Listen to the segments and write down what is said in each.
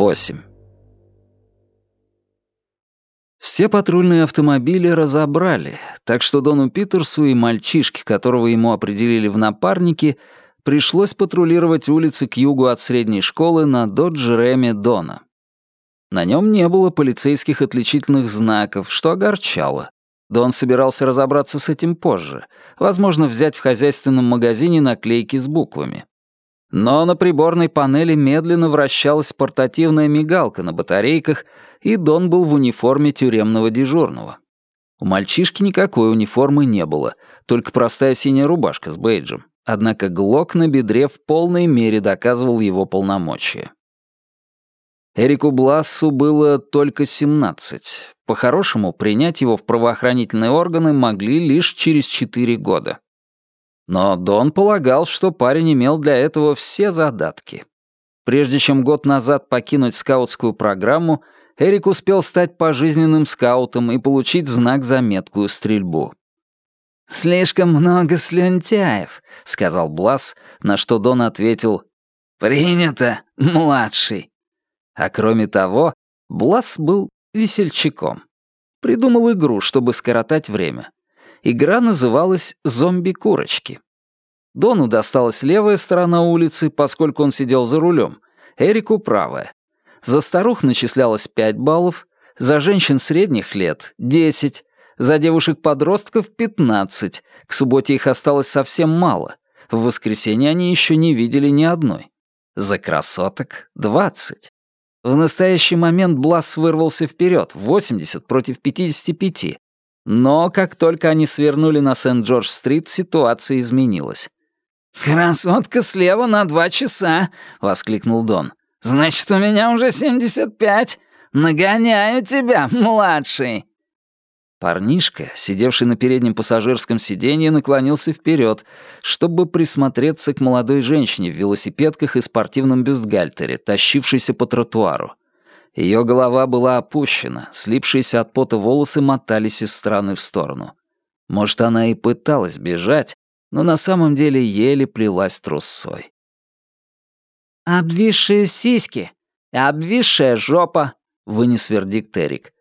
8. Все патрульные автомобили разобрали, так что Дону Питерсу и мальчишке, которого ему определили в напарники, пришлось патрулировать улицы к югу от средней школы на Додж Рэме Дона. На нем не было полицейских отличительных знаков, что огорчало. Дон собирался разобраться с этим позже, возможно, взять в хозяйственном магазине наклейки с буквами. Но на приборной панели медленно вращалась портативная мигалка на батарейках, и Дон был в униформе тюремного дежурного. У мальчишки никакой униформы не было, только простая синяя рубашка с бейджем. Однако Глок на бедре в полной мере доказывал его полномочия. Эрику Блассу было только 17. По-хорошему, принять его в правоохранительные органы могли лишь через 4 года. Но Дон полагал, что парень имел для этого все задатки. Прежде чем год назад покинуть скаутскую программу, Эрик успел стать пожизненным скаутом и получить знак за меткую стрельбу. «Слишком много слюнтяев», — сказал Блас, на что Дон ответил «Принято, младший». А кроме того, Блас был весельчаком. Придумал игру, чтобы скоротать время. Игра называлась «Зомби-курочки». Дону досталась левая сторона улицы, поскольку он сидел за рулем, Эрику — правая. За старух начислялось 5 баллов, за женщин средних лет — 10, за девушек-подростков — 15, к субботе их осталось совсем мало, в воскресенье они еще не видели ни одной. За красоток — 20. В настоящий момент Блас вырвался вперед, 80 против 55, но как только они свернули на Сент-Джордж-стрит, ситуация изменилась. «Красотка слева на два часа!» — воскликнул Дон. «Значит, у меня уже семьдесят пять. Нагоняю тебя, младший!» Парнишка, сидевший на переднем пассажирском сиденье, наклонился вперед, чтобы присмотреться к молодой женщине в велосипедках и спортивном бюстгальтере, тащившейся по тротуару. Ее голова была опущена, слипшиеся от пота волосы мотались из стороны в сторону. Может, она и пыталась бежать, но на самом деле еле плелась трусцой. «Обвисшие сиськи, обвисшая жопа», — вынес вердикт Эрик.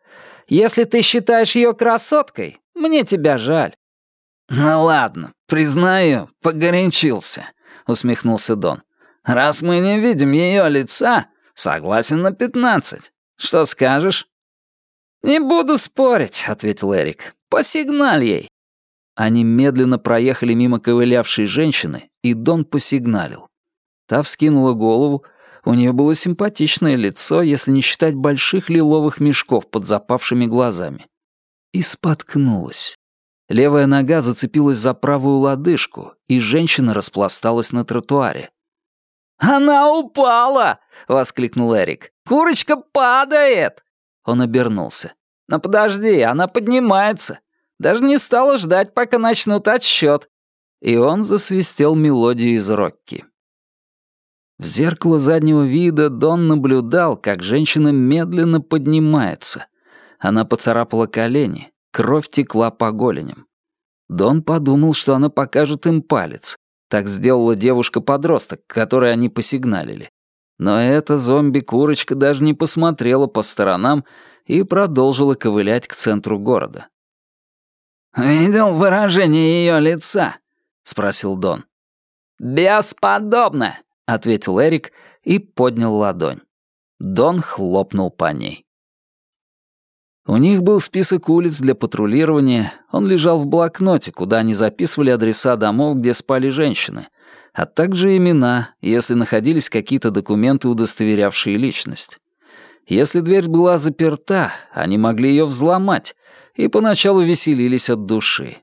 «Если ты считаешь ее красоткой, мне тебя жаль». «Ну ладно, признаю, погорячился», — усмехнулся Дон. «Раз мы не видим ее лица, Согласен на пятнадцать. Что скажешь?» «Не буду спорить», — ответил Эрик. «Посигналь ей». Они медленно проехали мимо ковылявшей женщины, и Дон посигналил. Та вскинула голову, у нее было симпатичное лицо, если не считать больших лиловых мешков под запавшими глазами. И споткнулась. Левая нога зацепилась за правую лодыжку, и женщина распласталась на тротуаре. «Она упала!» — воскликнул Эрик. «Курочка падает!» Он обернулся. «Но подожди, она поднимается. Даже не стала ждать, пока начнут отсчет». И он засвистел мелодию из Рокки. В зеркало заднего вида Дон наблюдал, как женщина медленно поднимается. Она поцарапала колени, кровь текла по голеням. Дон подумал, что она покажет им палец, так сделала девушка-подросток, которой они посигналили. Но эта зомби-курочка даже не посмотрела по сторонам и продолжила ковылять к центру города. «Видел выражение ее лица?» — спросил Дон. «Бесподобно!» — ответил Эрик и поднял ладонь. Дон хлопнул по ней. У них был список улиц для патрулирования, он лежал в блокноте, куда они записывали адреса домов, где спали женщины, а также имена, если находились какие-то документы, удостоверявшие личность. Если дверь была заперта, они могли ее взломать, и поначалу веселились от души.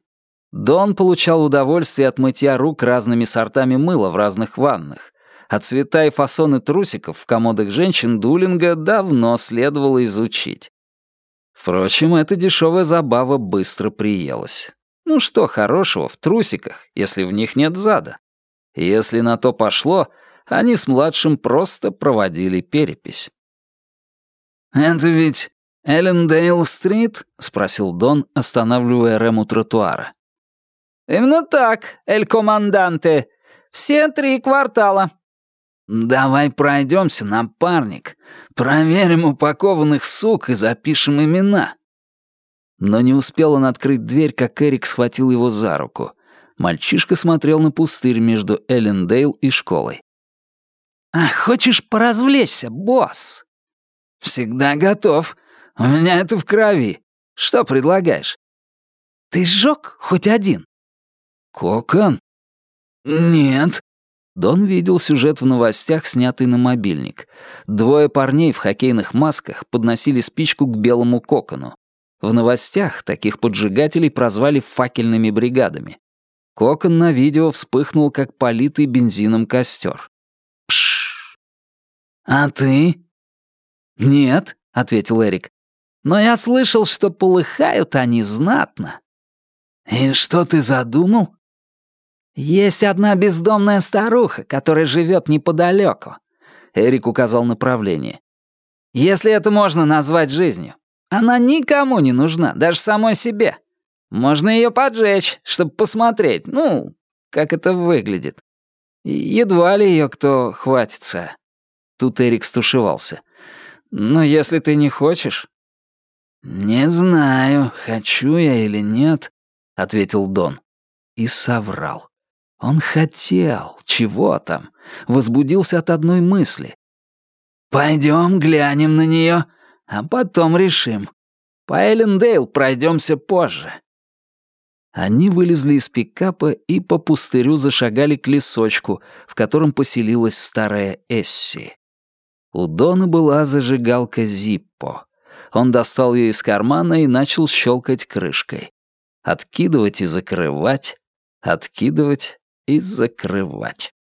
Дон получал удовольствие от мытья рук разными сортами мыла в разных ваннах, а цвета и фасоны трусиков в комодах женщин Дулинга давно следовало изучить. Впрочем, эта дешевая забава быстро приелась. Ну что хорошего в трусиках, если в них нет зада? Если на то пошло, они с младшим просто проводили перепись. «Это ведь Эллендейл-стрит?» — спросил Дон, останавливая Рэм тротуара. «Именно так, эль-команданте. Все три квартала». «Давай пройдемся, напарник. Проверим упакованных сук и запишем имена». Но не успел он открыть дверь, как Эрик схватил его за руку. Мальчишка смотрел на пустырь между Эллендейл и школой. «А хочешь поразвлечься, босс?» «Всегда готов. У меня это в крови. Что предлагаешь?» «Ты сжег хоть один?» «Кокон?» «Нет». Дон видел сюжет в новостях, снятый на мобильник. Двое парней в хоккейных масках подносили спичку к белому кокону. В новостях таких поджигателей прозвали факельными бригадами. Кокон на видео вспыхнул, как политый бензином костер. Пш. «А ты?» «Нет», — ответил Эрик. «Но я слышал, что полыхают они знатно». «И что ты задумал?» «Есть одна бездомная старуха, которая живет неподалеку», — Эрик указал направление. «Если это можно назвать жизнью. Она никому не нужна, даже самой себе. Можно ее поджечь, чтобы посмотреть, ну, как это выглядит. Едва ли ее кто хватится». Тут Эрик стушевался. «Но если ты не хочешь...» «Не знаю, хочу я или нет», — ответил Дон. И соврал. Он хотел, чего там, возбудился от одной мысли. «Пойдем глянем на нее, а потом решим. По Эллендейл пройдемся позже». Они вылезли из пикапа и по пустырю зашагали к лесочку, в котором поселилась старая Эсси. У Дона была зажигалка Зиппо. Он достал ее из кармана и начал щелкать крышкой. Откидывать и закрывать, откидывать и закрывать.